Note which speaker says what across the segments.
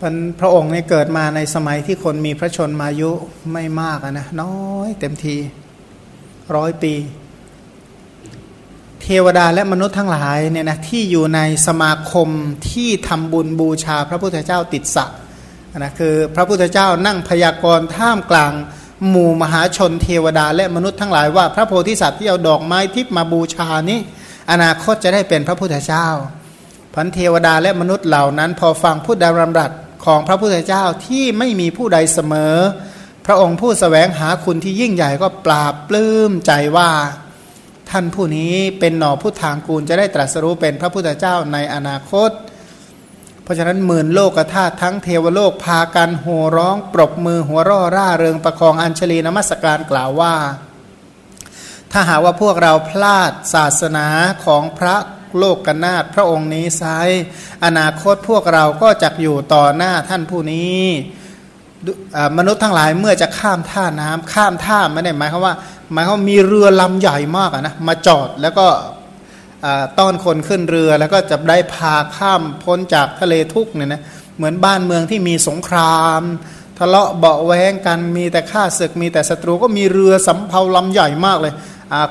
Speaker 1: พันพระองค์เนี่ยเกิดมาในสมัยที่คนมีพระชนมายุไม่มากนะน้อยเต็มทีร้อยปี เทวดาและมนุษย์ทั้งหลายเนี่ยนะที่อยู่ในสมาคมที่ทำบุญบูชาพระพุทธเจ้าติดสะนะคือพระพุทธเจ้านั่งพยากรณ์ท่ามกลาง หมู่มหาชนเทวดาและมนุษย์ทั้งหลายว่า พระโพธิสัตว์ที่เอาดอกไม้ทิพมาบูชานี้ อนาคตจะได้เป็นพระพุทธเจ้าพันเทวดาและมนุษย์เหล่านั้น พอฟังพุทธดารำรัส ของพระพุทธเจ้าที่ไม่มีผู้ใดเสมอ พระองค์ผู้สแสวงหาคุณที่ยิ่งใหญ่ก็ปราบปลื้มใจว่า ท่านผู้นี้เป็นหน่อผู้ทางกูลจะได้ตรัสรู้เป็นพระพุทธเจ้าในอนาคต เพราะฉะนั้นหมื่นโลกธาตุทั้งเทวโลกพากันโห่ร้องปรบมือหัวร่อร่าเริงประคองอัญชลีนมัสการกล่าวว่า ถ้าหาว่าพวกเราพลาดศาสนาของพระ โลกกนาถพระองค์นี้ไซอนาคตพวกเราก็จะอยู่ต่อหน้าท่านผู้นี้มนุษย์ทั้งหลายเมื่อจะข้ามท่าน้ำข้ามท่าไม่ได้หมายความว่า หมายความมีเรือลำใหญ่มากนะมาจอดแล้วก็ต้อนคนขึ้นเรือแล้วก็จะได้พาข้ามพ้นจากทะเลทุกเนี่ยนะเหมือนบ้านเมืองที่มีสงคราม ทะเลาะเบาแวงกันมีแต่ข้าศึกมีแต่ศัตรูก็มีเรือสำเภาลำใหญ่มากเลย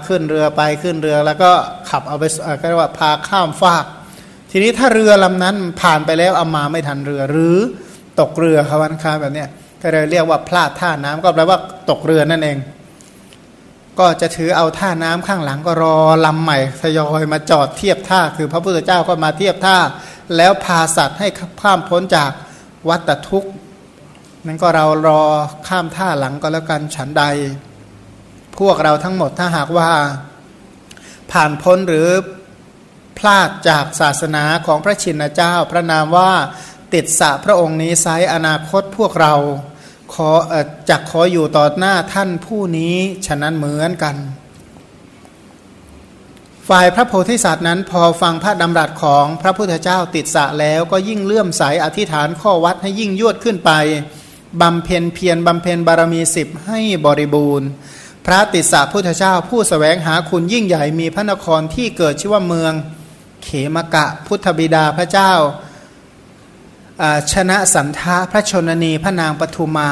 Speaker 1: ขึ้นเรือไปขึ้นเรือแล้วก็ขับเอาไปก็เรียกว่าพาข้ามฟาก ทีนี้ถ้าเรือลำนั้นผ่านไปแล้วเอามาไม่ทันเรือหรือตกเรือควันคาแบบนี้ก็เลยเรียกว่าพลาดท่าน้ำก็แปลว่าตกเรือนั่นเอง ก็จะถือเอาท่าน้ำข้างหลังก็รอลำใหม่ทยอยมาจอดเทียบท่า คือพระพุทธเจ้าก็มาเทียบท่า แล้วพาสัตว์ให้ข้ามพ้นจากวัฏทุกข์นั้นก็เรารอข้ามท่าหลังก็แล้วกันฉันใด พวกเราทั้งหมดถ้าหากว่าผ่านพ้นหรือพลาดจากศาสนาของพระชินเจ้า พระนามว่าติดสะพระองค์นี้ไซอนาคตพวกเราขอจักขออยู่ต่อหน้าท่านผู้นี้ฉะนั้นเหมือนกัน ฝ่ายพระโพธิสัตว์นั้นพอฟังพระดำรัสของพระพุทธเจ้าติดสะแล้วก็ยิ่งเลื่อมใสอธิษฐานข้อวัดให้ยิ่งยวดขึ้นไปบำเพ็ญเพียรบำเพ็ญบารมีสิบให้บริบูรณ์ พระติสสะพุทธเจ้า ผู้สแสวงหาคุณยิ่งใหญ่มีพระนครที่เกิดชื่อว่าเมือง เขมกะพุทธบิดาพระเจ้าชนะสันทาพระชนนีพระนางปทุมา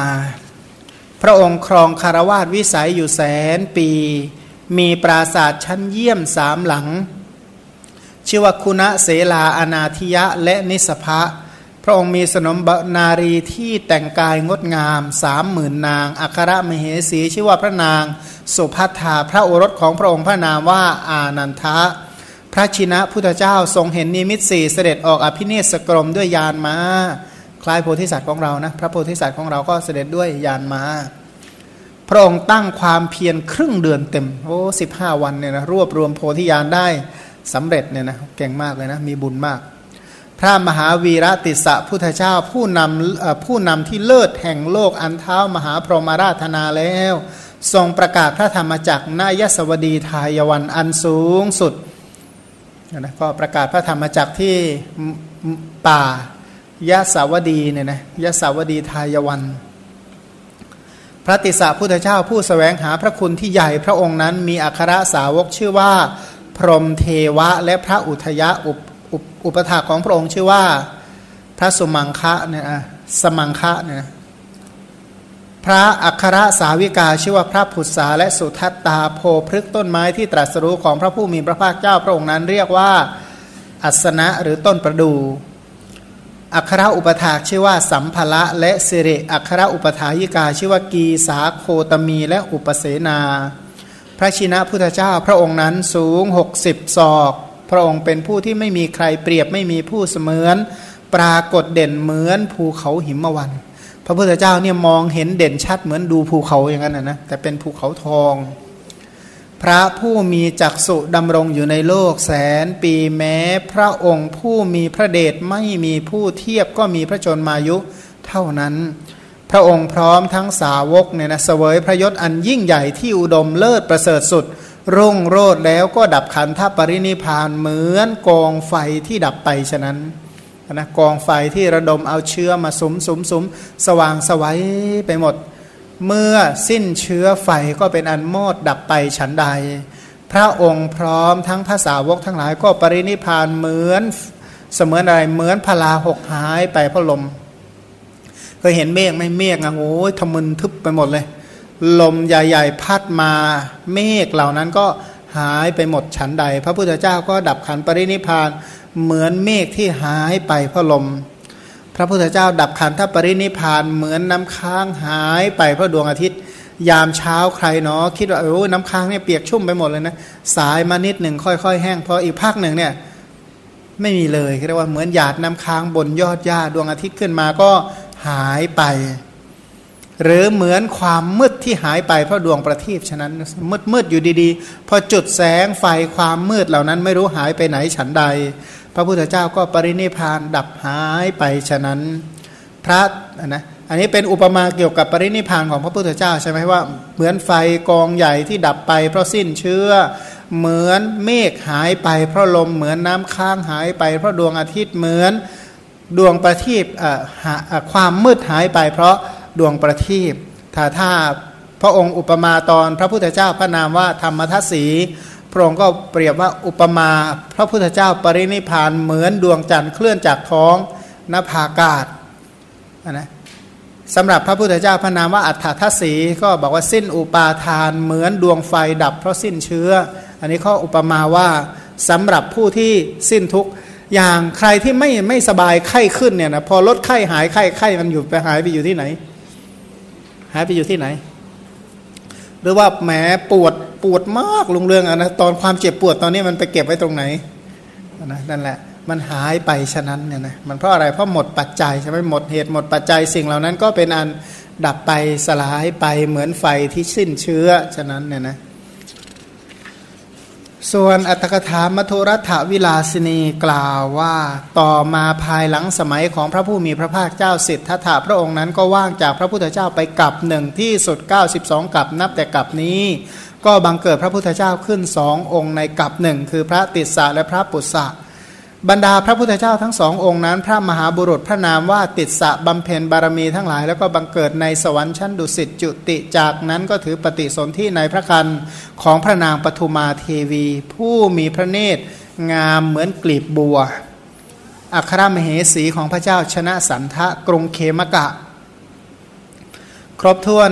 Speaker 1: พระองค์ครองคารวาสวิสัยอยู่แสนปี มีปราศาสตร์ชั้นเยี่ยมสามหลัง ชื่อว่าคุณเสลาอนาธิยะและนิสภะ พระองค์มีสนมนารีที่แต่งกายงดงามสามหมื่นนาง อัครมเหสี ชื่อว่าพระนาง สุภัทธาพระโอรสของพระองค์พระนามว่าอานันทะ พระชินะพุทธเจ้าทรงเห็นนิมิตสี่เสด็จออกอภินิสกรมด้วยยานมา้า คล้ายโพธิสัตว์ของเรานะ พระโพธิสัตว์ของเราก็เสด็จด้วยยานมา้า พระองค์ตั้งความเพียรครึ่งเดือนเต็มโอ้สิบห้าวันเนี่ยนะรวบรวมโพธิญาณได้สำเร็จเนี่ยนะเก่งมากเลยนะมีบุญมาก ระมหาวีระติสะพุทธเจ้าผู้นำผู้นำที่เลิศแห่งโลกอันเท้ามหาพรหมาราธนาแล้ว ทรงประกาศพระธรรมจักรนายสวดีทายวันอันสูงสุดนะก็ประกาศพระธรรมจักรที่ป่ายะสาวดีเนี่ยนะยะสาวดีทายวัน พระติสะพุทธเจ้าผู้สแสวงหาพระคุณที่ใหญ่พระองค์นั้นมีอัครสาวกชื่อว่า พรหมเทวะและพระอุทยะอุป อุปถาของพระองค์ชื่อว่าพระสมังคะเนี่ยสมังคะเนี่ยพระอัครสาวิกาชื่อว่าพระผุษาและสุทัตตาโพพฤกต้นไม้ที่ตรัสรู้ของพระผู้มีพระภาคเจ้าพระองค์นั้นเรียกว่าอัสนะหรือต้นประดู อัครอุปถาชื่อว่าสัมภละและสิริอัครอุปถายิกาชื่อว่ากีสาโคตมีและอุปเสนา พระชินะพุทธเจ้าพระองค์นั้นสูง 60ศอก พระองค์เป็นผู้ที่ไม่มีใครเปรียบไม่มีผู้เสมือน ปรากฏเด่นเหมือนภูเขาหิมะวัน พระพุทธเจ้าเนี่ยมองเห็นเด่นชัดเหมือนดูภูเขาอย่างนั้นนะนะแต่เป็นภูเขาทอง พระผู้มีจักสุดำรงอยู่ในโลกแสนปีแม้ พระองค์ผู้มีพระเดชไม่มีผู้เทียบก็มีพระชนมายุเท่านั้นพระองค์พร้อมทั้งสาวกเนี่ยนะเสวยพระยศอันยิ่งใหญ่ที่อุดมเลิศประเสริฐสุด รุ่งโรดแล้วก็ดับขันธปรินิพานเหมือนกองไฟที่ดับไปฉะนั้นนะกองไฟที่ระดมเอาเชื้อมาสมสมสมสว่างสวัยไปหมด เมื่อสิ้นเชื้อไฟก็เป็นอันมอดดับไปฉันใด พระองค์พร้อมทั้งภาษาวกทั้งหลายก็ปรินิพานเหมือนเสมือนอะไรเหมือนพลาหกหายไปพระลมเคยเห็นเมฆไหมเมฆอะโอ้ยทมึนทึบไปหมดเลย ลมใหญ่ๆพัดมาเมฆเหล่านั้นก็หายไปหมดฉันใด พระพุทธเจ้าก็ดับขันปรินิพานเหมือนเมฆที่หายไปเพราะลม พระพุทธเจ้าดับขันธปรินิพานเหมือนน้ำค้างหายไปเพราะดวงอาทิตย์ ยามเช้าใครเนาะคิดว่าโอ้น้ำค้างเนี่ยเปียกชุ่มไปหมดเลยนะสายมานิดหนึ่งค่อย ๆ แห้งพออีกภาคหนึ่งเนี่ยไม่มีเลยเรียกว่าเหมือนหยาดน้ำค้างบนยอดหญ้าดวงอาทิตย์ขึ้นมาก็หายไป หรือเหมือนความมืดที่หายไปเพราะดวงประทีปฉะนั้นมืดมืดอยู่ดีๆ พอจุดแสงไฟความมืดเหล่านั้นไม่รู้หายไปไหนฉันใด พระพุทธเจ้าก็ปรินิพานดับหายไปฉะนั้น พระนะอันนี้เป็นอุปมาเกี่ยวกับปรินิพานของพระพุทธเจ้าใช่ไหมว่า เหมือนไฟกองใหญ่ที่ดับไปเพราะสิ้นเชื้อ เหมือนเมฆหายไปเพราะลมเหมือนน้ำค้างหายไป เพราะดวงอาทิตย์เหมือนดวงประทีปความมืดหายไป เพราะ ดวงประทีปถ้าถ้าพระองค์อุปมาตอนพระพุทธเจ้าพระนามว่าธรรมทัศสีพระองค์ก็เปรียบว่าอุปมาพระพุทธเจ้าปรินิพานเหมือนดวงจันทร์เคลื่อนจากท้องนภากาศนะสำหรับพระพุทธเจ้าพระนามว่าอัฏฐทัศสีก็บอกว่าสิ้นอุปาทานเหมือนดวงไฟดับเพราะสิ้นเชื้อ อันนี้ข้ออุปมาว่าสำหรับผู้ที่สิ้นทุกอย่างใครที่ไม่ไม่สบายไข้ขึ้นเนี่ยนะพอลดไข้หายไข้ไข้มันอยู่ไปหายไปอยู่ที่ไหน หายไปอยู่ที่ไหน หรือว่าแหมปวดปวดมากลุงเรืองอะนะตอนความเจ็บปวดตอนนี้มันไปเก็บไว้ตรงไหนนะนั่นแหละ มันหายไปฉะนั้นเนี่ยนะมันเพราะอะไรเพราะหมดปัจจัยใช่ไหมหมดเหตุหมดปัจจัยสิ่งเหล่านั้นก็เป็นอันดับไปสลายไปเหมือนไฟที่สิ้นเชื้อฉะนั้นเนี่ยนะ ส่วนอัตถกถามัทุรัฐวิลาสินีกล่าวว่าต่อมาภายหลังสมัยของพระผู้มีพระภาคเจ้าสิทธัตถะพระองค์นั้นก็ว่างจากพระพุทธเจ้าไปกับหนึ่งที่สุด 92 กับนับแต่กับนี้ ก็บังเกิดพระพุทธเจ้าขึ้นสององค์ในกับหนึ่งคือพระติสสะและพระปุษสะ บรรดาพระพุทธเจ้าทั้งสององค์นั้น พระมหาบุรุษพระนามว่าติดสะบำเพ็ญบารมีทั้งหลาย แล้วก็บังเกิดในสวรรค์ชั้นดุสิตจุติจากนั้นก็ถือปฏิสนธิในพระคันของพระนางปทุมาเทวี ผู้มีพระเนตรงามเหมือนกลีบบัว อัครมเหสีของพระเจ้าชนะสันทะกรุงเคมกะ ครบถ้วน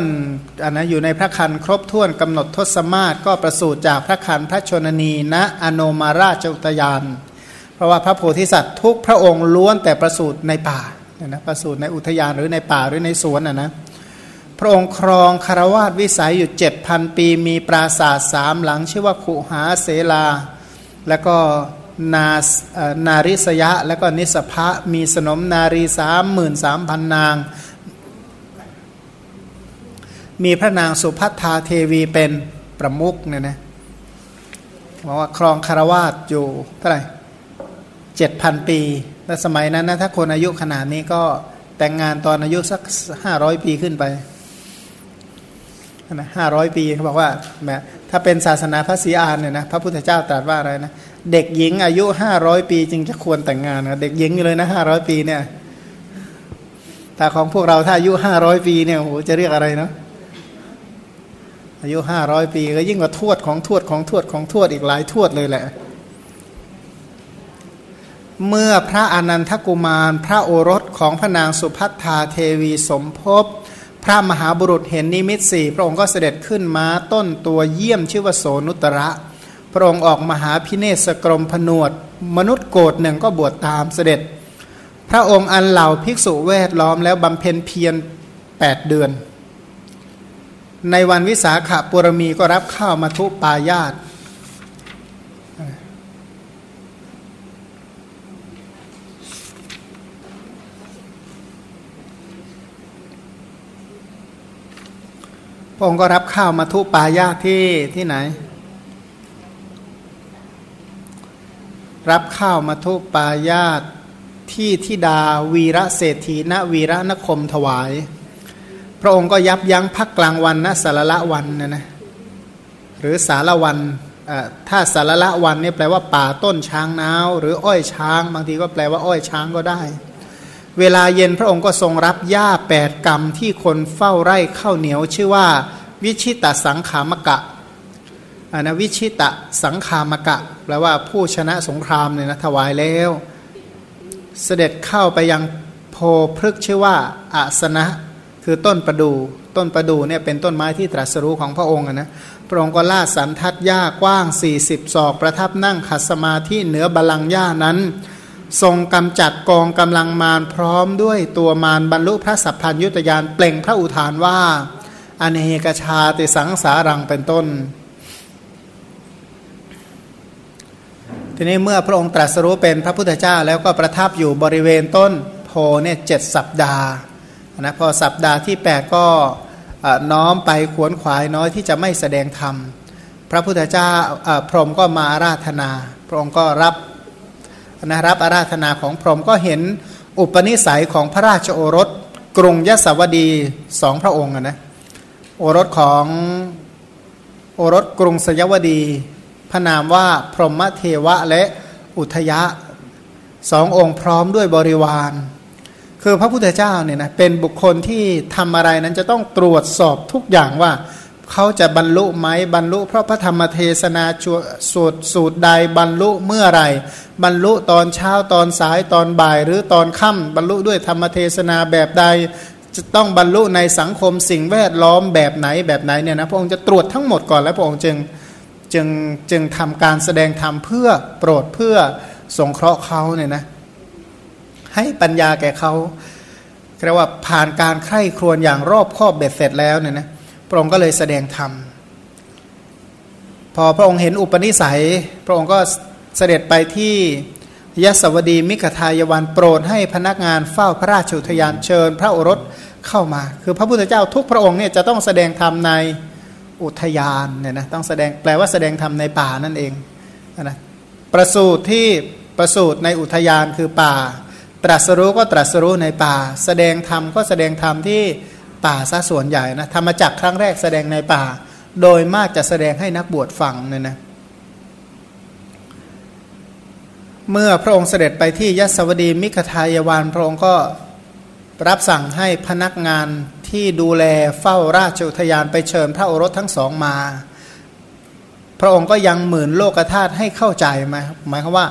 Speaker 1: อันนะอยู่ในพระคันครบถ้วนกำหนดทศมาศก็ประสูติจากพระคันพระชนนีณะอโนมาราชอุตยาน ราะว่าพระโพธิสัตว์ทุกพระองค์ล้วนแต่ประสูติในป่านะประสูติในอุทยานหรือในป่าหรือในสวนนะนะพระองค์ครองคารวาสวิสัยอยู่เจ็ดพันปี มีปราสาทสามหลัง ชื่อว่าขุหาเสลา แล้วก็นานาริสยะ แล้วก็นิสภะมีสนมนารีสามหมื่นสามพันนาง มีพระนางสุพัทธาเทวีเป็นประมุกเนี่ยนะบอกว่าครองคารวาสอยู่เท่าไหร่ เจ็ดพันปี และสมัยนั้นนะถ้าคนอายุขนาดนี้ก็แต่งงานตอนอายุสักห้าร้อยปีขึ้นไปนะห้าร้อยปีเขาบอกว่าแมถ้าเป็นศาสนาพระศรีอานเนี่ยนะพระพุทธเจ้าตรัสว่าอะไรนะเด็กหญิงอายุห้าร้อยปีจึงจะควรแต่งงานนะเด็กหญิงอยู่เลยนะห้าร้อยปีเนี่ยแต่ของพวกเราถ้าอายุห้าร้อยปีเนี่ยโหจะเรียกอะไรเนาะอายุห้าร้อยปีก็ยิ่งกว่าทวดของทวดของทวดของทวดอีกหลายทวดเลยแหละ เมื่อพระอนันทกุมาร พระโอรสของพระนางสุพัทธาเทวีสมภพพระมหาบุรุษเห็นนิมิตสี่พระองค์ก็เสด็จขึ้นมาต้นตัวเยี่ยมชื่อว่าโสนุตระ พระองค์ออกมหาพิเนศกรมผนวด มนุษย์โกรธหนึ่งก็บวชตามเสด็จ พระองค์อันเหล่าภิกษุแวดล้อมแล้วบำเพ็ญเพียรแปดเดือน ในวันวิสาขบุรมีก็รับข้าวมาทุปายาต ระองค์ก็รับข้าวมาทุปายาที่ที่ไหน รับข้าวมาทุปายาตที่ทิดาวีระเศรษฐีณวีระนคมถวาย พระองค์ก็ยับยั้งพักกลางวันนะสารละวันนะนะหรือสารวันถ้าสารละวันนี่แปลว่าป่าต้นช้างนาว หรืออ้อยช้าง บางทีก็แปลว่าอ้อยช้างก็ได้ เวลาเย็นพระองค์ก็ทรงรับหญ้าแปดกรรมที่คนเฝ้าไร่ข้าวเหนียวชื่อว่า วิชิตสังขามกะอันะวิชิตสังขามกะแปลว่าผู้ชนะสงครามเนี่ยนะถวายแล้ว เสด็จเข้าไปยังโพพฤกชื่อว่าอาสนะ คือต้นประดูต้นประดูเนี่ยเป็นต้นไม้ที่ตรัสรู้ของพระองค์นะพระองค์ก็ลาดสันทัดหญ้ากว้าง 40 ศอก ประทับนั่งขัดสมาธิเหนือบาลังหญ้านั้น ทรงกำจัดกองกำลังมารพร้อมด้วยตัวมารบรรลุพระสัพพัญยุตยานเปล่งพระอุทานว่า อเนกชาติสังสารังเป็นต้น ทีนี้เมื่อพระองค์ตรัสรู้เป็นพระพุทธเจ้าแล้วก็ประทับอยู่บริเวณต้นโพเนี่ยเจ็ดสัปดาห์นะพอสัปดาห์ที่ 8 ก็น้อมไปขวนขวายน้อยที่จะไม่แสดงธรรม พระพุทธเจ้าพรหมก็มาอาราธนา พระองค์ก็รับ นะรับอาราธนาของพรหมก็เห็นอุปนิสัยของพระราชโอรสกรุงยศวดีสองพระองค์นะโอรสของโอรสกรุงสยวดี พระนามว่าพรหมเทวะและอุทยะสององค์พร้อมด้วยบริวาร คือพระพุทธเจ้าเนี่ยนะเป็นบุคคลที่ทำอะไรนั้นจะต้องตรวจสอบทุกอย่างว่า เขาจะบรรลุไหมบรรลุเพราะพระธรรมเทศนาสูตรสูตรใดบรรลุเมื่อไรบรรลุตอนเช้าตอนสายตอนบ่าย หรือตอนค่ำบรรลุด้วยธรรมเทศนาแบบใด จะต้องบรรลุในสังคมสิ่งแวดล้อมแบบไหนแบบไหนเนี่ยนะพระองค์จะตรวจทั้งหมดก่อนแล้วพระองค์จึงจึงจึงทำการแสดงธรรมเพื่อโปรดเพื่อสงเคราะห์เขาเนี่ยนะให้ปัญญาแก่เขาเรียกว่าผ่านการไข้ครวญอย่างรอบคอบเบ็ดเสร็จแล้วเนี่ยนะ พระองค์ก็เลยแสดงธรรม พอพระองค์เห็นอุปนิสัย พระองค์ก็เสด็จไปที่ยศวดีมิขทายวันโปรดให้พนักงานเฝ้าพระราชอุทยานเชิญ พระโอรสเข้ามา คือพระพุทธเจ้าทุกพระองค์เนี่ยจะต้องแสดงธรรมในอุทยานเนี่ยนะต้องแสดงแปลว่าแสดงธรรมในป่านั่นเองนะประสูตรที่ประสูตรในอุทยานคือป่า ตรัสรู้ก็ตรัสรู้ในป่า แสดงธรรมก็แสดงธรรมที่ ป่าซะส่วนใหญ่นะธรรมจักครั้งแรกแสดงในป่า โดยมากจะแสดงให้นักบวชฟังเนี่ยนะเมื่อพระองค์เสด็จไปที่ยศวดีมิขทายวานพระองค์ก็รับสั่งให้พนักงานที่ดูแลเฝ้าราชอุทยานไปเชิญพระโอรสทั้งสองมา พระองค์ก็ยังหมื่นโลกธาตุให้เข้าใจไหมหมายความว่า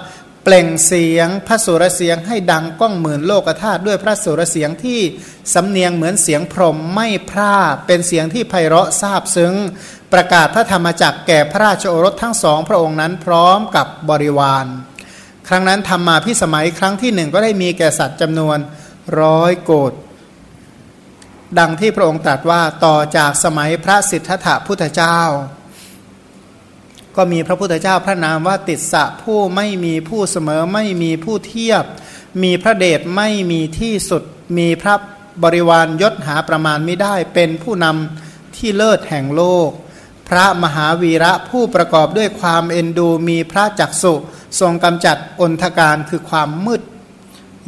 Speaker 1: เปล่งเสียงพระสุรเสียงให้ดังก้องหมื่นโลกธาตุด้วยพระสุรเสียงที่สำเนียงเหมือนเสียงพรหมไม่พร่าเป็นเสียงที่ไพเราะซาบซึ้ง ประกาศพระธรรมจักแก่พระราชโอรสทั้งสองพระองค์นั้นพร้อมกับบริวาร ครั้งนั้นทำมาพิสมัยครั้งที่หนึ่งก็ได้มีแก่สัตว์จำนวนร้อยโกดดังที่พระองค์ตรัสว่าต่อจากสมัยพระสิทธัตถะพุทธเจ้า ก็มีพระพุทธเจ้าพระนามว่าติดสะผู้ไม่มีผู้เสมอไม่มีผู้เทียบ มีพระเดชไม่มีที่สุด มีพระบริวารยศหาประมาณไม่ได้เป็นผู้นำที่เลิศแห่งโลก พระมหาวีระผู้ประกอบด้วยความเอ็นดูมีพระจักสุทรงกำจัดอนทการคือความมืด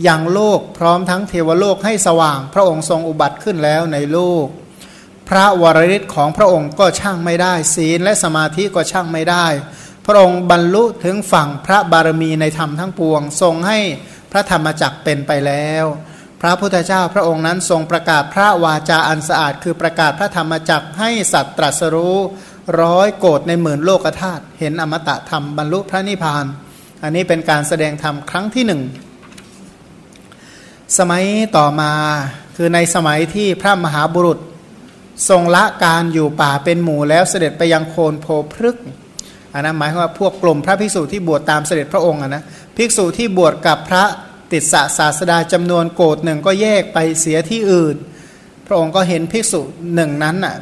Speaker 1: อย่างโลกพร้อมทั้งเทวโลกให้สว่าง พระองค์ทรงอุบัติขึ้นแล้วในโลก ระวรริศของพระองค์ก็ช่างไม่ได้ ศีลและสมาธิก็ช่างไม่ได้ พระองค์บรรลุถึงฝั่งพระบารมีในธรรมทั้งปวง ทรงให้พระธรรมจักเป็นไปแล้ว พระพุทธเจ้าพระองค์นั้นทรงประกาศพระวาจาอันสะอาด คือประกาศพระธรรมจักให้สัตว์ตรัสรู้ร้อยโกดในหมื่นโลกธาตุเห็นอมตะธรรมบรรลุพระนิพพาน อันนี้เป็นการแสดงธรรมครั้งที่หนึ่งสมัยต่อมาคือในสมัยที่พระมหาบุรุษ ทรงละการอยู่ป่าเป็นหมู่แล้วเสด็จไปยังโคนโพพฤกอันนั้นหมายว่าพวกกลุ่มพระภิกษุที่บวชตามเสด็จพระองค์นะภิกษุที่บวชกับพระติดสะศาสดาจำนวนโกดหนึ่งก็แยกไปเสียที่อื่น พระองค์ก็เห็นภิกษุหนึ่งนั้นน่ะ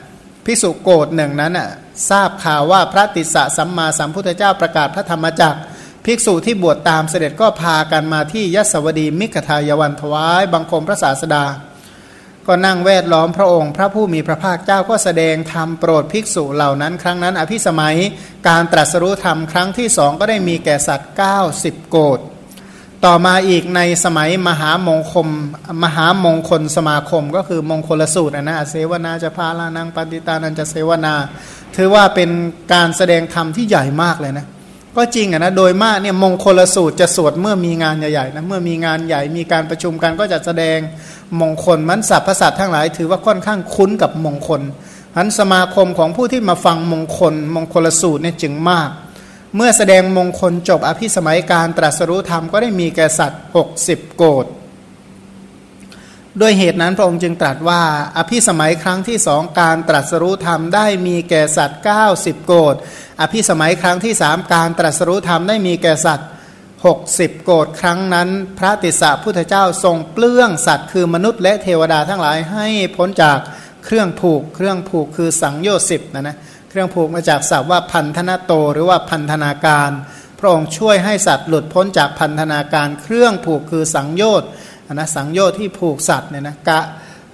Speaker 1: ภิกษุโกดหนึ่งนั้นน่ะทราบข่าวว่าพระติสสะสัมมาสัมพุทธเจ้าประกาศพระธรรมจักรภิกษุที่บวชตามเสด็จก็พากันมาที่ยศวดีมิกทายวันถวายบังคมพระศาสดา ก็นั่งแวดล้อมพระองค์ พระผู้มีพระภาคเจ้าก็แสดงธรรมโปรดภิกษุเหล่านั้น ครั้งนั้น อภิสมัยการตรัสรู้ธรรมครั้งที่สองก็ได้มีแก่สัตว์ 90 โกดต่อมาอีกในสมัยมหามงคลมหามงคลสมาคม ก็คือมงคลสูตรนะเสวนาจะพาลานังปฏิตานันจะเสวนา ถือว่าเป็นการแสดงธรรมที่ใหญ่มากเลยนะ ก็จริงอะนะโดยมากเนี่ยมงคลสูตรจะสวดเมื่อมีงานใหญ่ๆนะเมื่อมีงานใหญ่มีการประชุมกันก็จะแสดงมงคลมันสัพพสัตทั้งหลาย ถือว่าค่อนข้างคุ้นกับมงคลอันสมาคมของผู้ที่มาฟังมงคล มงคลสูตรเนี่ยจึงมาก เมื่อแสดงมงคลจบอภิสมัยการตรัสรู้ธรรมก็ได้มีแก่สัตว์ 60 โกด ด้วยเหตุนั้นพระองค์จึงตรัสว่า อภิสมัยครั้งที่สองการตรัสรู้ธรรมได้มีแก่สัตว์ 90 โกดอภิสมัยครั้งที่สามการตรัสรู้ธรรมได้มีแก่สัตว์ 60 โกดครั้งนั้น พระติสสะพุทธเจ้าทรงเปลื้องสัตว์คือมนุษย์และเทวดาทั้งหลายให้พ้นจากเครื่องผูก เครื่องผูกคือสังโยชน์สิบนะนะเครื่องผูกมาจากศัพท์ว่าพันธนาโตหรือว่าพันธนาการ พระองค์ช่วยให้สัตว์หลุดพ้นจากพันธนาการเครื่องผูกคือสังโยชน์ นะสังโยชน์ที่ผูกสัตว์เนี่ยนะกะ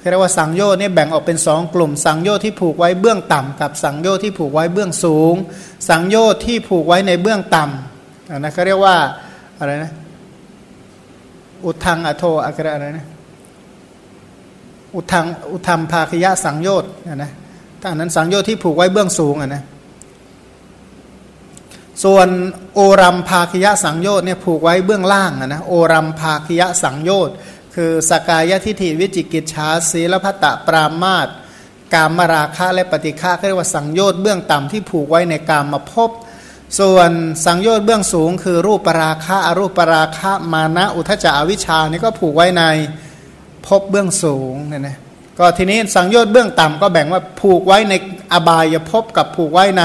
Speaker 1: เรียกว่าสังโยชน์เนี่ยแบ่งออกเป็นสองกลุ่ม สังโยชน์ที่ผูกไว้เบื้องต่ำกับสังโยชน์ที่ผูกไว้เบื้องสูง สังโยชน์ที่ผูกไว้ในเบื้องต่ำนะเขาเรียกว่าอะไรนะอุทังอโทอะไรอะไรนะอุทังอุทัมภาคยะสังโยชน์นะถ้านั้นสังโยชน์ที่ผูกไว้เบื้องสูงอะนะ ส่วนโอรัมภาคยะสังโยชน์เนี่ยผูกไว้เบื้องล่างนะโอรัมภาคยะสังโยชน์คือสกายทิฏฐิวิจิกิจชาศีลพัตตปรามาตกามราคะและปฏิฆาเรียกว่าสังโยชน์เบื้องต่ำที่ผูกไว้ในกามมาพบส่วนสังโยชน์เบื้องสูง คือรูปปราคะอรูปปราคะมานะอุทจาวิชานี่ก็ผูกไว้ในพบเบื้องสูงเนี่ยนะก็ทีนี้สังโยชน์เบื้องต่ำก็แบ่งว่าผูกไว้ในอบายภพกับผูกไว้ใน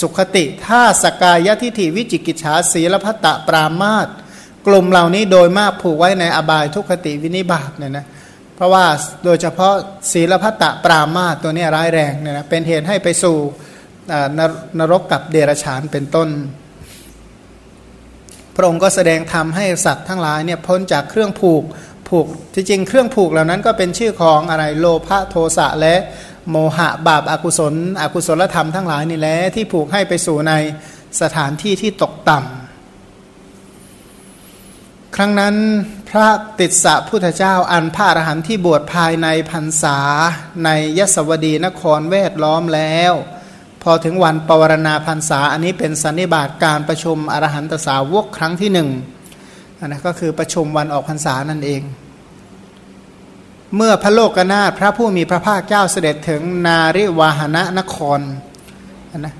Speaker 1: สุขติถ้าสกายทิฏฐิวิจิกิจฉาศีลพัตตปรามาตกลุ่มเหล่านี้โดยมากผูกไว้ในอบายทุคติวินิบาตเนี่ยนะเพราะว่าโดยเฉพาะศีลพัตตปรามาตตัวนี้ร้ายแรงเนี่ยนะเป็นเหตุให้ไปสู่นนรกกับเดรัจฉานเป็นต้น พระองค์ก็แสดงธรรมให้สัตว์ทั้งหลายเนี่ยพ้นจากเครื่องผูกผูกที่จริงเครื่องผูกเหล่านั้นก็เป็นชื่อของอะไรโลภะโทสะและ โมหะบาปอากุศล อกุศลธรรมทั้งหลายนี่แหละที่ผูกให้ไปสู่ในสถานที่ที่ตกต่ำครั้งนั้นพระติสสะพุทธเจ้าอันพระอรหันต์ที่บวชภายในพรรษาในยศวดีนครแวดล้อมแล้ว พอถึงวันปวารณาพรรษาอันนี้เป็นสันนิบาตการประชุมอรหันตสาวกครั้งที่หนึ่งอันนั้นก็คือประชุมวันออกพรรษานั่นเอง เมื่อพระโลกนาถพระผู้มีพระภาคเจ้าเสด็จถึงนาริวาหนะนครนะ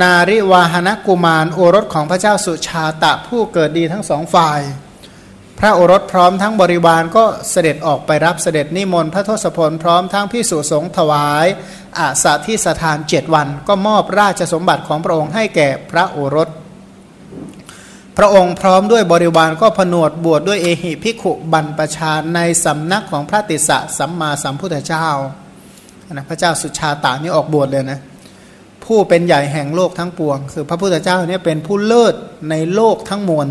Speaker 1: นาริวาหนะกุมารโอรสของพระเจ้าสุชาตะผู้เกิดดีทั้งสองฝ่าย พระโอรสพร้อมทั้งบริวารก็เสด็จออกไปรับเสด็จนิมนต์พระทศพลพร้อมทั้งพิสุสงถวายอาสาที่สถานเจ็ดวัน ก็มอบราชสมบัติของพระองค์ให้แก่พระโอรส พระองค์พร้อมด้วยบริวารก็ผนวดบวชดด้วยเอหิพิขุบันประชาในสำนักของพระติสะสัมมาสัมพุทธเจ้านะพระเจ้าสุชาตานี่ออกบวชเลยนะผู้เป็นใหญ่แห่งโลกทั้งปวง คือพระพุทธเจ้าเนี่ยเป็นผู้เลิศในโลกทั้งมวล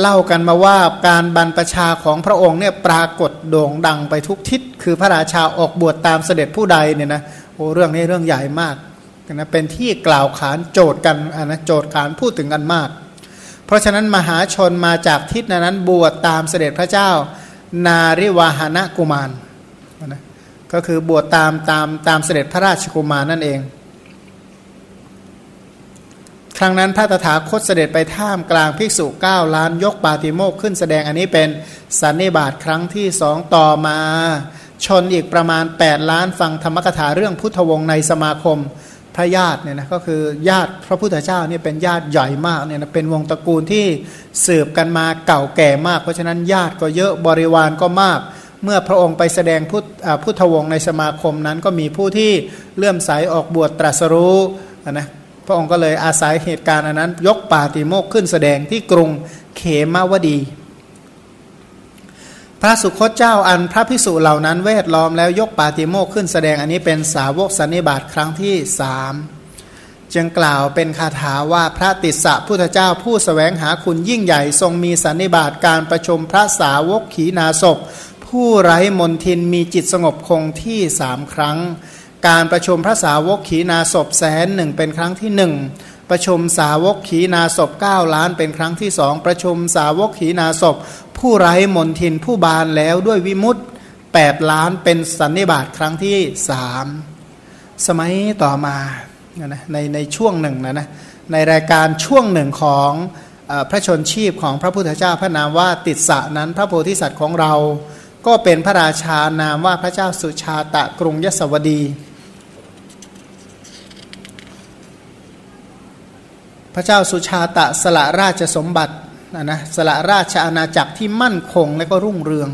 Speaker 1: เล่ากันมาว่าการบรรพชาของพระองค์เนี่ยปรากฏโด่งดังไปทุกทิศ คือพระราชาออกบวชตามเสด็จผู้ใดเนี่ยนะโอ้เรื่องนี้เรื่องใหญ่มากนะเป็นที่กล่าวขานโจทย์กันนะโจทย์ขานพูดถึงกันมาก ราะฉะนั้นมหาชนมาจากทิศนั้นบวชตามเสด็จพระเจ้า นาริวาหณกุมารนะก็คือบวชตามตามตามเสด็จพระราชกุมารนั่นเอง ครั้งนั้นพระตถาคตเสด็จไปท่ามกลางภิกษุเก้าล้านยกปาติโมกขึ้นแสดงอันนี้เป็นสันนิบาตครั้งที่สองต่อมา ชนอีกประมาณ 8 ล้านฟังธรรมกถาเรื่องพุทธวงศ์ในสมาคม พระญาติเนี่ยนะก็คือญาติพระพุทธเจ้าเนี่ยเป็นญาติใหญ่มากเนี่ยนะเป็นวงตระกูลที่สืบกันมาเก่าแก่มาก เพราะฉะนั้นญาติก็เยอะบริวารก็มาก เมื่อพระองค์ไปแสดงพุทธพุทธวงศ์ในสมาคมนั้นก็มีผู้ที่เลื่อมใสออกบวชตรัสรู้นะพระองค์ก็เลยอาศัยเหตุการณ์อันนั้น ยกปาติโมกขึ้นแสดงที่กรุงเขมาวดี พระสุคตเจ้าอันพระพิสุเหล่านั้นเวทล้อมแล้วยกปาติโมกขึ้นแสดงอันนี้เป็นสาวกสันนิบาตครั้งที่สามจึงกล่าวเป็นคาถาว่าพระติสสะพุทธเจ้าผู้สแสวงหาคุณยิ่งใหญ่ทรงมีสันนิบาตการประชุมพระสาวกขีนาศพผู้ไร้มนทินมีจิตสงบคงที่สามครั้ง การประชุมพระสาวกขีนาศพแสนหนึ่งเป็นครั้งที่หนึ่ง ประชุมสาวกขีนาศพ9ล้านเป็นครั้งที่สองประชุมสาวกขีนาศพ ผู้ไร้มนทินผู้บานแล้วด้วยวิมุตต์8ล้านเป็นสันนิบาตครั้งที่สามสมัยต่อมาในในช่วงหนึ่งนะนะในรายการช่วงหนึ่งของพระชนชีพของพระพุทธเจ้าพระนามว่าติดสะนั้นพระโพธิสัตว์ของเรา ก็เป็นพระราชานามว่าพระเจ้าสุชาตะกรุงยศวดี พระเจ้าสุชาตะสละราชสมบัตินะนะสละราชอาณาจักรที่มั่นคงและก็รุ่งเรือง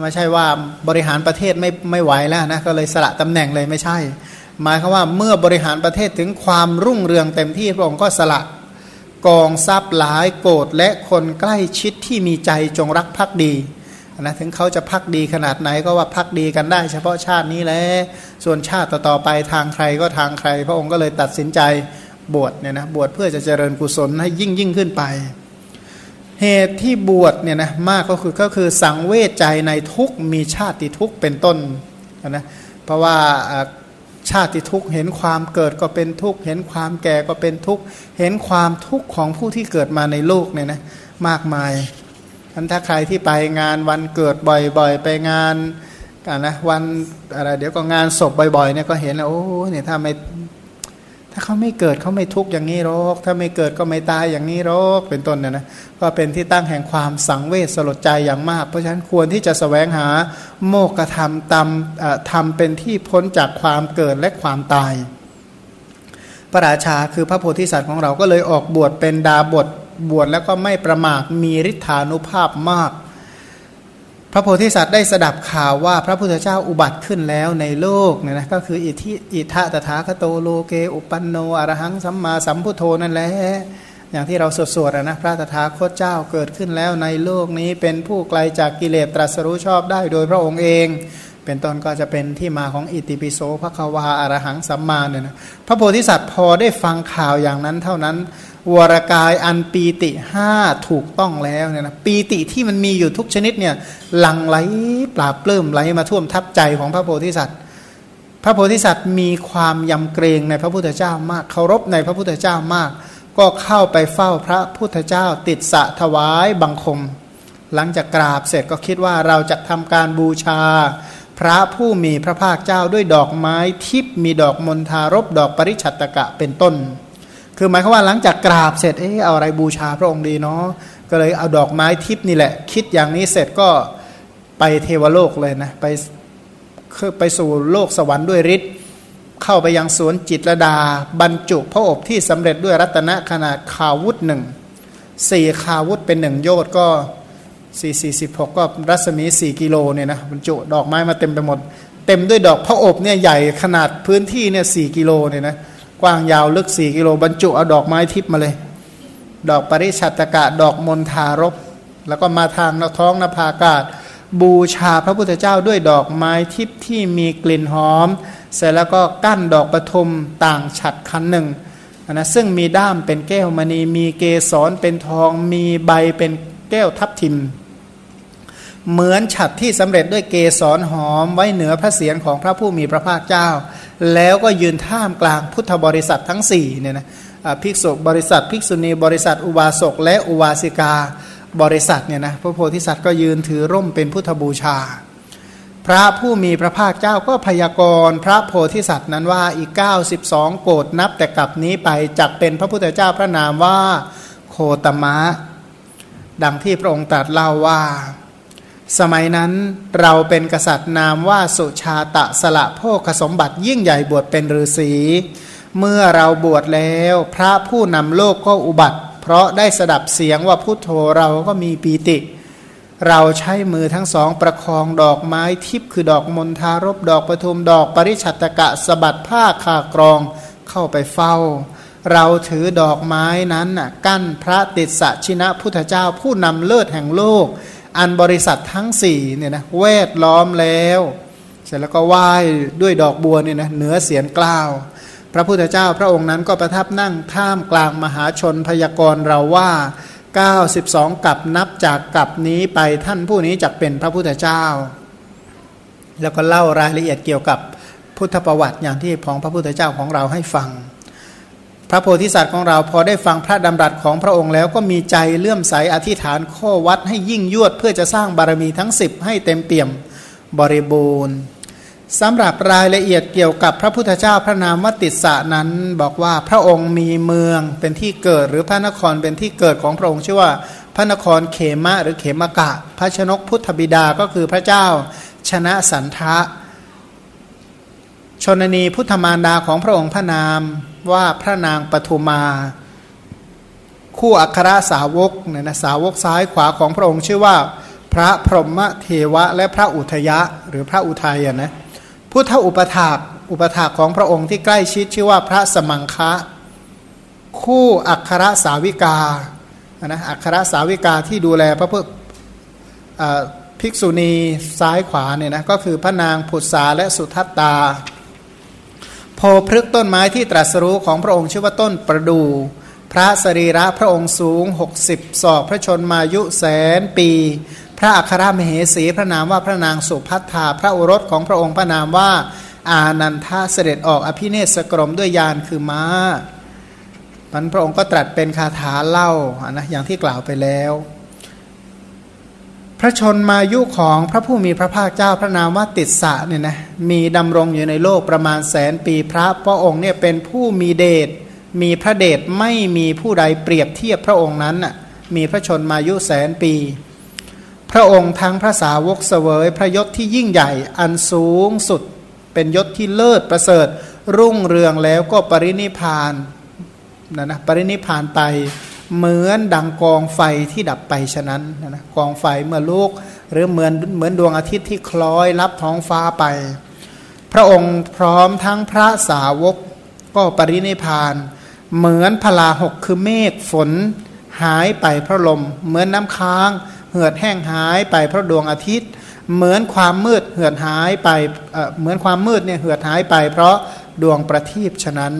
Speaker 1: ไม่ใช่ว่าบริหารประเทศไม่ไม่ไหวแล้วนะก็เลยสละตำแหน่งเลยไม่ใช่ หมายคือว่าเมื่อบริหารประเทศถึงความรุ่งเรืองเต็มที่พระองค์ก็สละกองทรัพย์หลายโกรธและคนใกล้ชิดที่มีใจจงรักภักดีนะถึงเขาจะพักดีขนาดไหนก็ว่าพักดีกันได้ เฉพาะชาตินี้แหละส่วนชาติต่อไปทางใครก็ทางใคร พระองค์ก็เลยตัดสินใจ บวชเนี่ยนะบวชเพื่อจะเจริญกุศลให้ยิ่งยิ่งขึ้นไป เหตุที่บวชเนี่ยนะมากก็คือก็คือสังเวชใจในทุกมีชาติทุกเป็นต้นนะเพราะว่าชาติทุกเห็นความเกิดก็เป็นทุกเห็นความแก่ก็เป็นทุกเห็นความทุกข์ของผู้ที่เกิดมาในโลกเนี่ยนะมากมายท่านถ้าใครที่ไปงานวันเกิดบ่อยๆ ไปงานกันนะวันอะไรเดี๋ยวก็งานศพบ่อยๆเนี่ยก็เห็นแล้วโอ้เนี่ยถ้าไม่ ถ้าเขาไม่เกิดเขาไม่ทุกข์อย่างนี้หรอก ถ้าไม่เกิดก็ไม่ตายอย่างนี้หรอก เป็นต้นเนี่ยนะก็เป็นที่ตั้งแห่งความสังเวชสลดใจอย่างมาก เพราะฉะนั้นควรที่จะสแสวงหาโมกธรรมตำทำเป็นที่พ้นจากความเกิดและความตาย พระราชาคือพระโพธิสัตว์ของเราก็เลยออกบวชเป็นดาบทบวชแล้วก็ไม่ประมาทมีฤทธานุภาพมาก พระโพธิสัตว์ได้สดับข่าวว่าพระพุทธเจ้าอุบัติขึ้นแล้วในโลกเนี่ยนะก็คืออิทิอิทะตถาคโตโลเกอุปันโนอรหังสัมมาสัมพุทโธนั่นแหละอย่างที่เราสวดๆนะพระตถาคตเจ้าเกิดขึ้นแล้วในโลกนี้เป็นผู้ไกลจากกิเลสตรัสรู้ชอบได้โดยพระองค์เอง เป็นต้นก็จะเป็นที่มาของอิติปิโสพระควาอารหังสัมมาเนี่ยนะพระโพธิสัตว์พอได้ฟังข่าวอย่างนั้นเท่านั้น วรกายอันปีติห้าถูกต้องแล้วเนี่ยนะปีติที่มันมีอยู่ทุกชนิดเนี่ยหลังไหลปราบเปลื้มไหลมาท่วมทับใจของพระโพธิสัตว์ พระโพธิสัตว์มีความยำเกรงในพระพุทธเจ้ามากเคารพในพระพุทธเจ้ามาก ก็เข้าไปเฝ้าพระพุทธเจ้าติดสะถวายบังคม หลังจากกราบเสร็จก็คิดว่าเราจะทำการบูชา พระผู้มีพระภาคเจ้าด้วยดอกไม้ทิพมีดอกมณฑารบดอกปริชัตตกะเป็นต้น คือหมายความว่าหลังจากกราบเสร็จเออเอาอะไรบูชาพระองค์ดีเนาะก็เลยเอาดอกไม้ทิพนี่แหละ คิดอย่างนี้เสร็จก็ไปเทวโลกเลยนะไปไปสู่โลกสวรรค์ด้วยฤทธิ์เข้าไปยังสวนจิตรดา บรรจุพระอบที่สำเร็จด้วยรัตนะขนาดคาวุธหนึ่งสี่คาวุธเป็นหนึ่งโยช์ก็สี่สี่สิบหกก็รัศมีสี่กิโลเนี่ยนะบรรจุดอกไม้มาเต็มไปหมด เต็มด้วยดอกพระอบเนี่ยใหญ่ขนาดพื้นที่เนี่ยสี่กิโลเนี่ยนะ กว้างยาวลึกสี่กิโลบรรจุเอาดอกไม้ทิพมาเลย ดอกปริชัตกะดอกมณฑารบแล้วก็มาทางนท้องนภากาศ บูชาพระพุทธเจ้าด้วยดอกไม้ทิพที่มีกลิ่นหอม เสร็จแล้วก็กั้นดอกปทุมต่างฉัดคันหนึ่งนะซึ่งมีด้ามเป็นแก้วมณีมีเกสรเป็นทองมีใบเป็นแก้วทับทิม เหมือนฉัดที่สำเร็จด้วยเกสรหอมไว้เหนือพระเศียรของพระผู้มีพระภาคเจ้า แล้วก็ยืนท่ามกลางพุทธบริษัททั้ง4เนี่ยนะภิกษุบริษัท ภิกษุณีบริษัท อุบาสกและอุบาสิกาบริษัทเนี่ยนะพระโพธิสัตว์ก็ยืนถือร่มเป็นพุทธบูชา พระผู้มีพระภาคเจ้าก็พยากรณ์พระโพธิสัตว์นั้นว่าอีก 92 โกดนับแต่กลับนี้ไปจักเป็นพระพุทธเจ้าพระนามว่าโคตมะ ดังที่พระองค์ตรัสเล่าว่า สมัยนั้นเราเป็นกษัตริย์นามว่าสุชาตะสละโภคสมบัติยิ่งใหญ่บวชเป็นฤาษีเมื่อเราบวชแล้ว พระผู้นำโลกก็อุบัติ เพราะได้สดับเสียงว่าพุทโธเราก็มีปีติ เราใช้มือทั้งสองประคองดอกไม้ทิพย์คือดอกมณฑารบดอกปทุมดอกปริชัตกะสบัดผ้าคากรองเข้าไปเฝ้า เราถือดอกไม้นั้นกั้นพระติสชินะพุทธเจ้าผู้นำเลิศแห่งโลก อันบริษัททั้งสี่เนี่ยนะเวทล้อมแล้ว เสร็จแล้วก็ไหว้ด้วยดอกบัวเนี่ยนะเหนือเสียงกล้าว พระพุทธเจ้าพระองค์นั้นก็ประทับนั่งท่ามกลางมหาชนพยากรเราว่า 92 กับนับจากกับนี้ไปท่านผู้นี้จะเป็นพระพุทธเจ้า แล้วก็เล่ารายละเอียดเกี่ยวกับพุทธประวัติอย่างที่ของพระพุทธเจ้าของเราให้ฟัง พระโพธิสัตว์ของเราพอได้ฟังพระดำรัสของพระองค์แล้วก็มีใจเลื่อมใสอธิษฐานข้อวัดให้ยิ่งยวดเพื่อจะสร้างบารมีทั้ง 10 ให้เต็มเปี่ยมบริบูรณ์สำหรับรายละเอียดเกี่ยวกับพระพุทธเจ้าพระนามวติสะนั้นบอกว่าพระองค์มีเมืองเป็นที่เกิดหรือพระนครเป็นที่เกิดของพระองค์ชื่อว่า พระนครเขมะหรือเขมกะ พระชนกพุทธบิดาก็คือพระเจ้าชนะสันทะ ชนนีพุทธมารดาของพระองค์พระนาม ว่าพระนางปทุมา คู่อัครสาวกเนี่ยนะสาวกซ้ายขวาของพระองค์ชื่อว่าพระพรหมเทวะ และพระอุทยะหรือพระอุทัยนะพุทธอุปถากอุปถากของพระองค์ที่ใกล้ชิดชื่อว่าพระสมังคะ คู่อัครสาวิกานะอัครสาวิกาที่ดูแลพระพุทธภิกษุณีซ้ายขวาเนี่ยนะก็คือพระนางผุษาและสุทัตตา พพฤกต้นไม้ที่ตรัสรู้ของพระองค์ชื่อว่าต้นประดูพระสรีระพระองค์สูง 60 ศอกพระชนมายุแสนปี พระอัครมเหสีพระนามว่าพระนางสุพัทธาพระโอรสของพระองค์พระนามว่าอานันทาเสด็จออกอภิเนศกรมด้วยยานคือม้ามันพระองค์ก็ตรัสเป็นคาถาเล่านะอย่างที่กล่าวไปแล้ว ระชนมายุของพระผู้มีพระภาคเจ้าพระนามว่าติดสะเนี่ยนะมีดำรงอยู่ในโลกประมาณแสนปีพระพระองค์เนี่ยเป็นผู้มีเดชมีพระเดชไม่มีผู้ใดเปรียบเทียบพระองค์นั้นน่ะมีพระชนมายุแสนปี พระองค์ทั้งพระสาวกเสวยพระยศที่ยิ่งใหญ่อันสูงสุด เป็นยศที่เลิศประเสริฐ รุ่งเรืองแล้วก็ปรินิพานนะนะปรินิพานไป เหมือนดังกองไฟที่ดับไปฉะนั้นนะกองไฟเมื่อลูก หรือเหมือนเหมือนดวงอาทิตย์ที่คล้อยรับท้องฟ้าไป พระองค์พร้อมทั้งพระสาวกก็ปรินิพาน เหมือนพลาหกคือเมฆฝน หายไปเพราะลม เหมือนน้ำค้าง เหือดแห้งหายไปเพราะดวงอาทิตย์ เหมือนความมืดเหือดหายไปเหมือนความมืดเนี่ยเหือดหายไป เพราะดวงประทีปฉะนั้น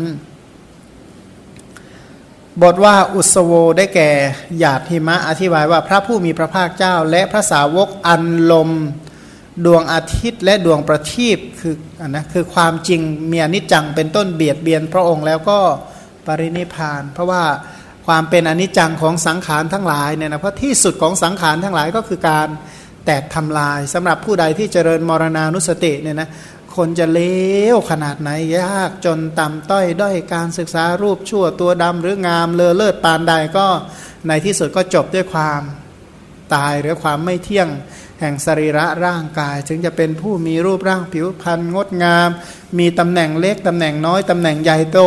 Speaker 1: บทว่าอุสโวได้แก่หยาดหิมะอธิบายว่าพระผู้มีพระภาคเจ้า และพระสาวกอันลม ดวงอาทิตย์และดวงประทีปคืออนนะคือความจริงเมีอนิจจังเป็นต้นเบียดเบียนพระองค์แล้วก็ปรินิพาน เพราะว่าความเป็นอนิจจังของสังขารทั้งหลายเนี่ยนะเพราะที่สุดของสังขารทั้งหลายก็คือการแตกทำลายสำหรับผู้ใดที่เจริญมรณานุสติเนี่ยนะ คนจะเลวขนาดไหนยากจนต่ำต้อยด้อยการศึกษารูปชั่วตัวดำหรืองามเลอเลิศปานใดก็ในที่สุดก็จบด้วยความตายหรือความไม่เที่ยงแห่งสรีระร่างกาย จึงจะเป็นผู้มีรูปร่างผิวพรรณงดงาม มีตำแหน่งเล็กตำแหน่งน้อยตำแหน่งใหญ่โต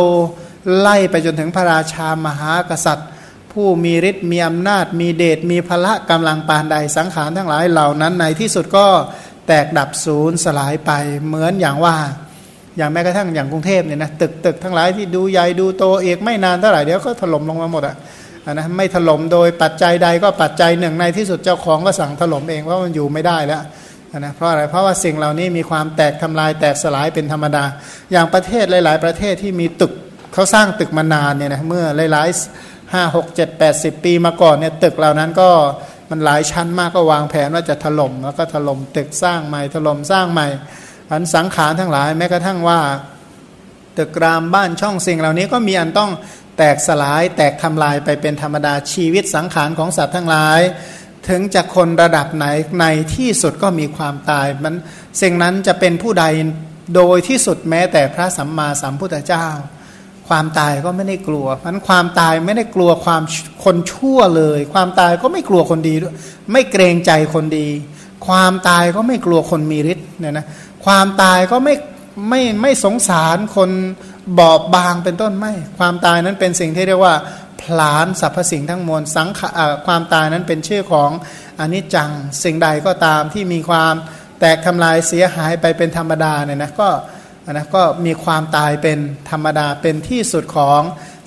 Speaker 1: ไล่ไปจนถึงพระราชามหากษัตริย์ ผู้มีฤทธิ์มีอำนาจ มีเดชมีพละกำลังปานใดสังขารทั้งหลายเหล่านั้นในที่สุดก็ แตกดับศูนย์สลายไปเหมือนอย่างว่า อย่างแม้กระทั่งอย่างกรุงเทพเนี่ยนะตึกตึกทั้งหลายที่ดูใหญ่ดูโตเอกไม่นานเท่าไหร่เดี๋ยวก็ถล่มลงมาหมดอะนะไม่ถล่มโดยปัจจัยใดก็ปัจจัยหนึ่งในที่สุดเจ้าของก็สั่งถล่มเองเพราะมันอยู่ไม่ได้แล้วนะเพราะอะไรเพราะว่าสิ่งเหล่านี้มีความแตกทำลายแตกสลายเป็นธรรมดา อย่างประเทศหลาย ๆ ประเทศที่มีตึกเขาสร้างตึกมานานเนี่ยนะเมื่อหลายๆห้าหกเจ็ดแปดสิบปีมาก่อนเนี่ยตึกเหล่านั้นก็ มันหลายชั้นมากก็วางแผนว่าจะถล่มแล้วก็ถล่มตึกสร้างใหม่ถล่มสร้างใหม่อันสังขารทั้งหลายแม้กระทั่งว่า ตึกรามบ้านช่องสิ่งเหล่านี้ก็มีอันต้องแตกสลายแตกทำลายไปเป็นธรรมดาชีวิตสังขารของสัตว์ทั้งหลาย ถึงจะคนระดับไหนในที่สุดก็มีความตายมันสิ่งนั้นจะเป็นผู้ใดโดยที่สุดแม้แต่พระสัมมาสัมพุทธเจ้า ความตายก็ไม่ได้กลัวเพราะความตายไม่ได้กลัวความคนชั่วเลย ความตายก็ไม่กลัวคนดีด้วยไม่เกรงใจคนดี ความตายก็ไม่กลัวคนมีฤทธิ์เนี่ยนะความตายก็ไม่ไม่ไม่สงสารคนบอบบางเป็นต้นไม่ ความตายนั้นเป็นสิ่งที่เรียกว่าผลานสรรพสิ่งทั้งมวลสังขความตายนั้นเป็นชื่อของอนิจจังสิ่งใดก็ตามที่มีความแตกทำลายเสียหายไปเป็นธรรมดาเนี่ยนะก็ นะก็มีความตายเป็นธรรมดาเป็นที่สุดของ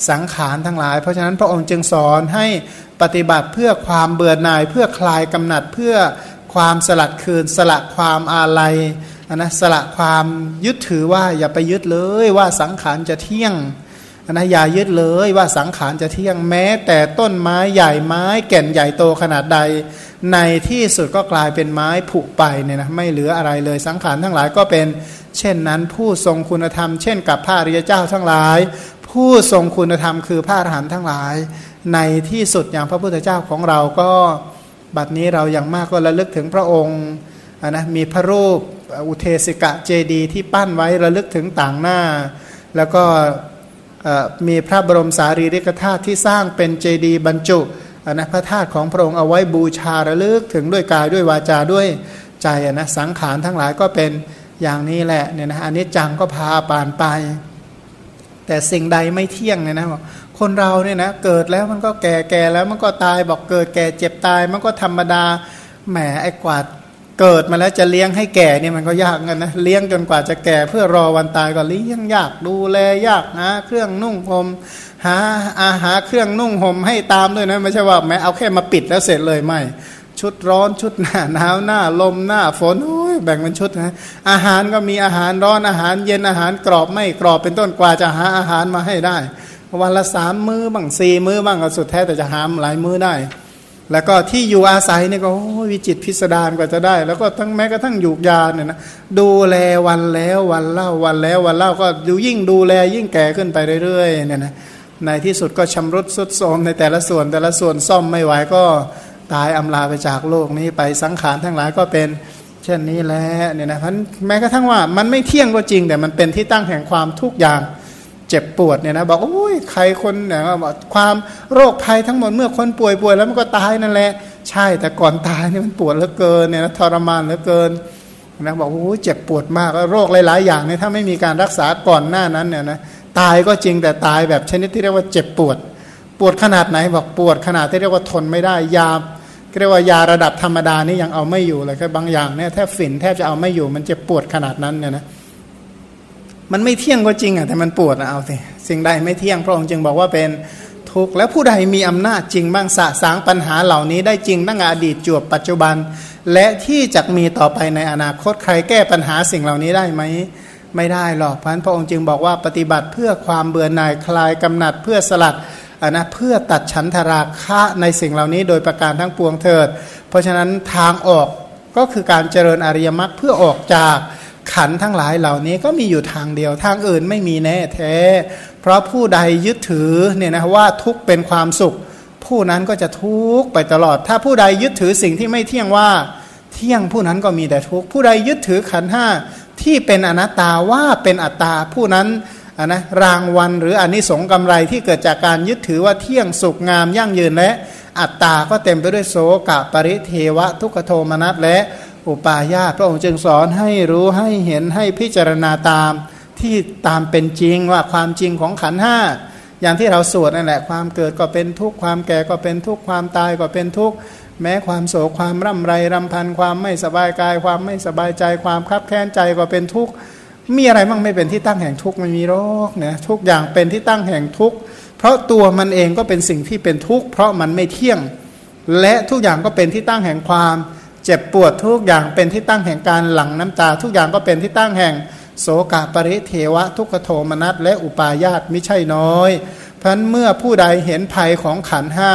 Speaker 1: สังขารทั้งหลาย เพราะฉะนั้นพระองค์จึงสอนให้ปฏิบัติเพื่อความเบื่อหน่าย เพื่อคลายกำหนัดเพื่อความสลัดคืน สละความอาลัยนะสละความยึดถือว่าอย่าไปยึดเลยว่าสังขารจะเที่ยงนะอย่ายึดเลยว่าสังขารจะเที่ยงแม้ แต่ต้นไม้ใหญ่ไม้แก่นใหญ่โตขนาดใด ในที่สุดก็กลายเป็นไม้ผุไปเนี่ยนะไม่เหลืออะไรเลยสังขารทั้งหลายก็เป็น เช่นนั้นผู้ทรงคุณธรรมเช่นกับพระอริยเจ้าทั้งหลาย ผู้ทรงคุณธรรมคือพระอรหันต์ทั้งหลาย ในที่สุดอย่างพระพุทธเจ้าของเราก็บัดนี้เราอย่างมากก็ระลึกถึงพระองค์นะมีพระรูปอุเทสิกะเจดีที่ปั้นไว้ระลึกถึงต่างหน้า แล้วก็มีพระบรมสารีริกธาตุที่สร้างเป็นเจดีบรรจุนะพระธาตุของพระองค์เอาไว้บูชาระลึกถึงด้วยกายด้วยวาจาด้วยใจนะสังขารทั้งหลายก็เป็น อย่างนี้แหละเนี่ยนะอันนี้จังก็พาปานไป แต่สิ่งใดไม่เที่ยงเนี่ยนะคนเราเนี่ยนะเกิดแล้วมันก็แก่แก่แล้วมันก็ตายบอกเกิดแก่เจ็บตาย มันก็ธรรมดาแหมไอ้กว่าเกิดมาแล้วจะเลี้ยงให้แก่เนี่ยมันก็ยากกันนะเลี้ยงจนกว่าจะแก่เพื่อรอวันตายก็เลี้ยงยากดูแลยากหาเครื่องนุ่งห่มหาอาหารเครื่องนุ่งห่มให้ตามด้วยนะไม่ใช่ว่าแม้เอาแค่มาปิดแล้วเสร็จเลยไม่ ชุดร้อนชุดหน้าหนาวหน้าลมหน้าฝนโอ้ แบ่งเป็นชุดนะอาหารก็มีอาหารร้อนอาหารเย็นอาหารกรอบไม่กรอบเป็นต้นกว่าจะหาอาหารมาให้ได้ วันละสามมือ้อบ้างสี่มื้อบ้างก็สุดแท้แต่จะหามหลายมื้อได้ แล้วก็ที่อยู่อาศัยนี่ก็วิจิตพิสดารกว่าจะได้ แล้วก็ทั้งแม้กระทั่งอยู่ยาเนี่ยนะดูแลวันแล้ววันเล่าวันแล้ววันเล่าก็ดูยิ่งดูแลยิ่งแก่ขึ้นไปเรื่อยๆเนี่ยนะในที่สุดก็ชำรุดสุดโทรมในแต่ละส่วนแต่ละส่วนซ่อมไม่ไหวก็ตายอำลาไปจากโลกนี้ไปสังขารทั้งหลายก็เป็น เช่นนี้แหละเนี่ยนะพันแม้กระทั่งว่ามันไม่เที่ยงก็จริง แต่มันเป็นที่ตั้งแห่งความทุกอย่างเจ็บปวดเนี่ยนะบอกโอ้ยใครคนเนี่ยบอกความโรคภัยทั้งหมดเมื่อคนป่วยป่วยแล้วมันก็ตายนั่นแหละ ใช่แต่ก่อนตายนี่มันปวดเหลือเกินเนี่ยนะทรมานเหลือเกินนะบอกโอ้ยเจ็บปวดมากโรคหลาย ๆ อย่างเนี่ยถ้าไม่มีการรักษาก่อนหน้านั้นเนี่ยนะตายก็จริงแต่ตายแบบชนิดที่เรียกว่าเจ็บปวด ปวดขนาดไหนบอกปวดขนาดที่เรียกว่าทนไม่ได้ยา เรียกว่ายาระดับธรรมดานี่ยังเอาไม่อยู่เลยแค่บางอย่างเนี่ยแทบฝิ่นแทบจะเอาไม่อยู่ มันเจ็บปวดขนาดนั้นเนี่ยนะมันไม่เที่ยงก็จริงอะแต่มันปวดนะเอาสิสิ่งใดไม่เที่ยงพระองค์จึงบอกว่าเป็นทุกข์แล้วผู้ใดมีอำนาจจริงบ้างสะสางปัญหาเหล่านี้ได้จริงตั้งแต่อดีตจวบปัจจุบัน และที่จะมีต่อไปในอนาคตใครแก้ปัญหาสิ่งเหล่านี้ได้ไหมไม่ได้หรอกพันพระองค์จึงบอกว่าปฏิบัติเพื่อความเบื่อหน่ายคลายกำหนัดเพื่อสลัด อะนะเพื่อตัดฉันทราคะในสิ่งเหล่านี้โดยประการทั้งปวงเถิด เพราะฉะนั้นทางออกก็คือการเจริญอริยมรรคเพื่อออกจากขันทั้งหลายเหล่านี้ก็มีอยู่ทางเดียวทางอื่นไม่มีแน่แท้ เพราะผู้ใดยึดถือเนี่ยนะว่าทุกเป็นความสุข ผู้นั้นก็จะทุกข์ไปตลอด ถ้าผู้ใดยึดถือสิ่งที่ไม่เที่ยงว่าเที่ยงผู้นั้นก็มีแต่ทุกข์ผู้ใดยึดถือขันห้าที่เป็นอนัตตาว่าเป็นอัตตาผู้นั้น นนะรางวัลหรืออนิสงส์กำไรที่เกิดจากการยึดถือว่าเที่ยงสุขงามยั่งยืนและ อัตตาก็เต็มไปด้วยโสกะปริเทวะ ทุกขโทมนัสและอุปาญาตพระองค์จึงสอนให้รู้ให้เห็นให้พิจารณาตามที่ตามเป็นจริงว่าความจริงของขันห้าอย่างที่เราสวดนั่นแหละความเกิดก็เป็นทุกข์ความแก่ก็เป็นทุกข์ความตายก็เป็นทุกข์แม้ความโศกความร่ำไรรำพันความไม่สบายกาย ความไม่สบายใจ ความคับแค้นใจก็เป็นทุกข์ มีอะไรบ้างไม่เป็นที่ตั้งแห่งทุกข์ไม่มีโรคเนี่ยทุกอย่างเป็นที่ตั้งแห่งทุกข์เพราะตัวมันเองก็เป็นสิ่งที่เป็นทุกข์เพราะมันไม่เที่ยง และทุกอย่างก็เป็นที่ตั้งแห่งความเจ็บปวดทุกอย่างเป็นที่ตั้งแห่งการหลั่งน้ำตา ทุกอย่างก็เป็นที่ตั้งแห่งโสกปริเทวะ ทุกขโทมนัสและอุปาญาตไม่ใช่น้อย เพราะนั้นเมื่อผู้ใดเห็นภัยของขันห้า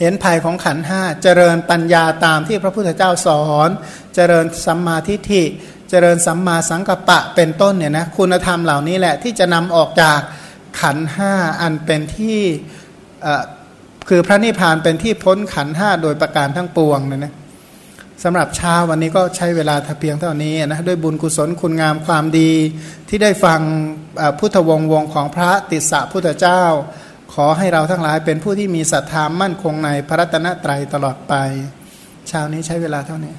Speaker 1: เห็นภัยของขันห้าเจริญปัญญาตามที่พระพุทธเจ้าสอน เจริญสัมมาทิฏฐิ เจริญสัมมาสังกัปปะเป็นต้นเนี่ยนะคุณธรรมเหล่านี้แหละที่จะนำออกจากขันห้าอันเป็นที่คือพระนิพพานเป็นที่พ้นขันห้าโดยประการทั้งปวงเนี่ยนะสำหรับเช้าวันนี้ก็ใช้เวลาเพียงเท่านี้นะด้วยบุญกุศลคุณงามความดีที่ได้ฟังพุทธวงศ์วงของพระติสสะพุทธเจ้า ขอให้เราทั้งหลายเป็นผู้ที่มีศรัทธามั่นคงในพระรัตนตรัยตลอดไปเช้านี้ใช้เวลาเท่านี้